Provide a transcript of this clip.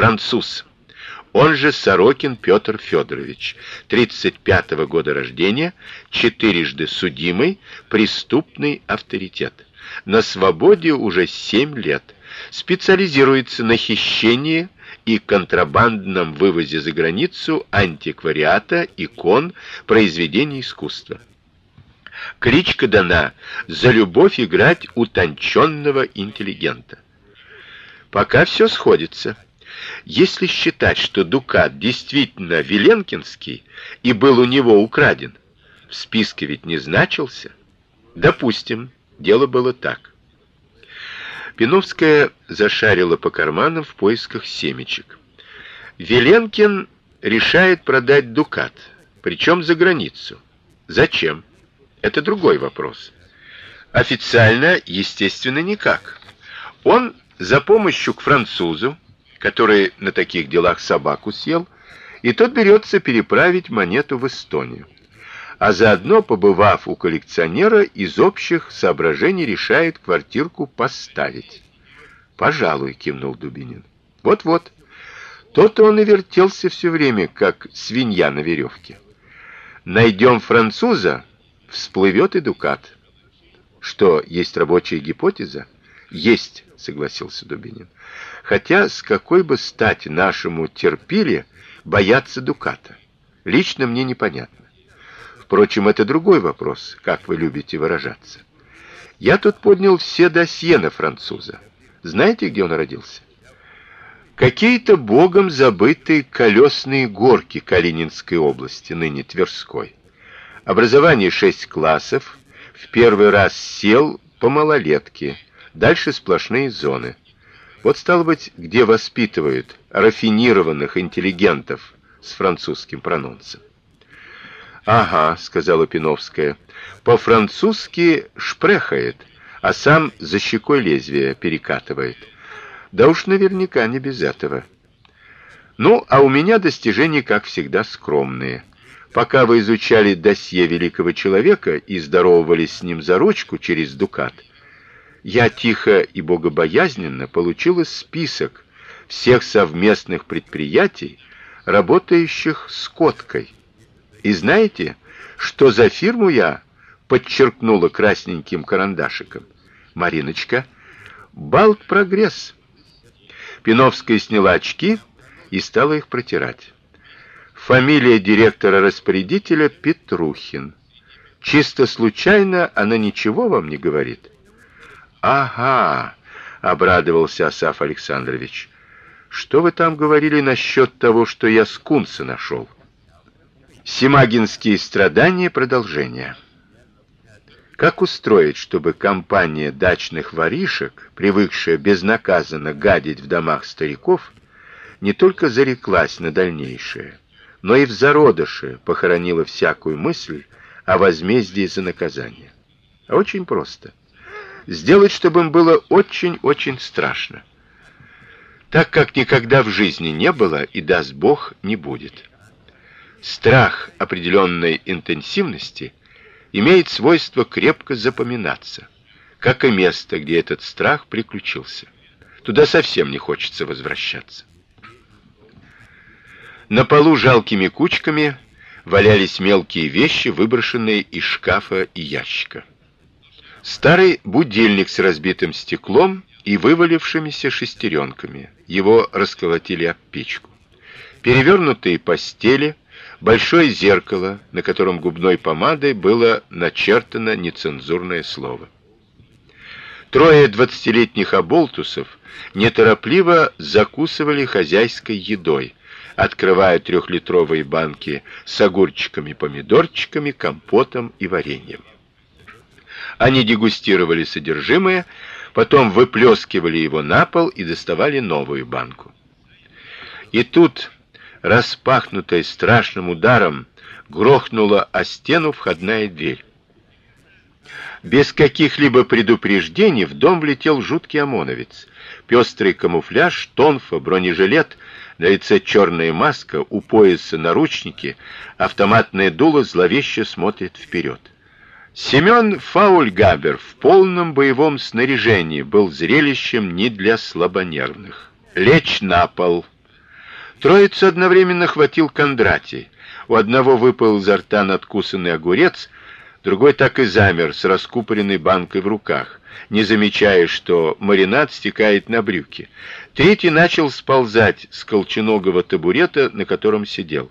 француз. Он же Сорокин Петр Федорович, 35-го года рождения, четырежды судимый, преступный авторитет. На свободе уже 7 лет. Специализируется на хищении и контрабандном вывозе за границу антиквариата, икон, произведений искусства. Кличка дана за любовь играть утонченного интеллигента. Пока все сходится. Если считать, что дукат действительно Веленкинский и был у него украден, в списке ведь не значился. Допустим, дело было так. Пиновская зашарила по карманам в поисках семечек. Веленкин решает продать дукат, причем за границу. Зачем? Это другой вопрос. Официально, естественно, никак. Он за помощью к французу, который на таких делах собаку съел, и тот берется переправить монету в Эстонию. А заодно, побывав у коллекционера, из общих соображений решает квартирку поставить. Пожалуй, кивнул Дубинин. Вот-вот. То-то он и вертелся все время, как свинья на веревке. Найдем француза, всплывет и дукат. Что, есть рабочая гипотеза? Есть, согласился Дубинин. Хотя с какой бы стати нашему терпили бояться дуката? Лично мне непонятно. Впрочем, это другой вопрос, как вы любите выражаться. Я тут поднял все досье на француза. Знаете, где он родился? Какие-то богом забытые колесные горки Калининской области, ныне Тверской. Образование шесть классов, в первый раз сел по малолетке, дальше сплошные зоны. Вот стало быть, где воспитывают рафинированных интеллигентов с французским прононсом. Ага, сказала Пиновская. По-французски шпрехает, а сам за щекой лезвие перекатывает. Да уж наверняка не без этого. Ну, а у меня достижения, как всегда, скромные. Пока вы изучали досье великого человека и здоровались с ним за ручку через дукат, я тихо и богобоязненно получила список всех совместных предприятий, работающих с коткой. И знаете, что за фирму я подчеркнула красненьким карандашиком? Мариночка, Балт Прогресс. Пиновская сняла очки и стала их протирать. Фамилия директора-распорядителя Петрухин. Чисто случайно она ничего вам не говорит? Ага, обрадовался Асаф Александрович. Что вы там говорили насчет того, что я скунса нашел? Семагинские страдания продолжение. Как устроить, чтобы компания дачных воришек, привыкшая безнаказанно гадить в домах стариков, не только зареклась на дальнейшее, но и в зародыше похоронила всякую мысль о возмездии за наказание. Очень просто. Сделать, чтобы им было очень-очень страшно. Так как никогда в жизни не было и даст Бог не будет. Страх определенной интенсивности имеет свойство крепко запоминаться, как и место, где этот страх приключился. Туда совсем не хочется возвращаться. На полу жалкими кучками валялись мелкие вещи, выброшенные из шкафа и ящика. Старый будильник с разбитым стеклом и вывалившимися шестеренками. Его расколотили об печку. Перевернутые постели, большое зеркало, на котором губной помадой было начертано нецензурное слово. Трое двадцатилетних оболтусов неторопливо закусывали хозяйской едой, открывая трехлитровые банки с огурчиками, помидорчиками, компотом и вареньем. Они дегустировали содержимое, потом выплескивали его на пол и доставали новую банку. И тут, распахнутая страшным ударом, грохнула о стену входная дверь. Без каких-либо предупреждений в дом влетел жуткий ОМОНовец. Пестрый камуфляж, тонфа, бронежилет — на лице черная маска, у пояса наручники, автоматное дуло зловеще смотрит вперед. Семен Фаульгабер в полном боевом снаряжении был зрелищем не для слабонервных. Лечь на пол, Троицу одновременно хватил Кондратий. У одного выпал изо рта надкусанный огурец, другой так и замер с раскупоренной банкой в руках, не замечая, что маринад стекает на брюки. Третий начал сползать с колченогого табурета, на котором сидел.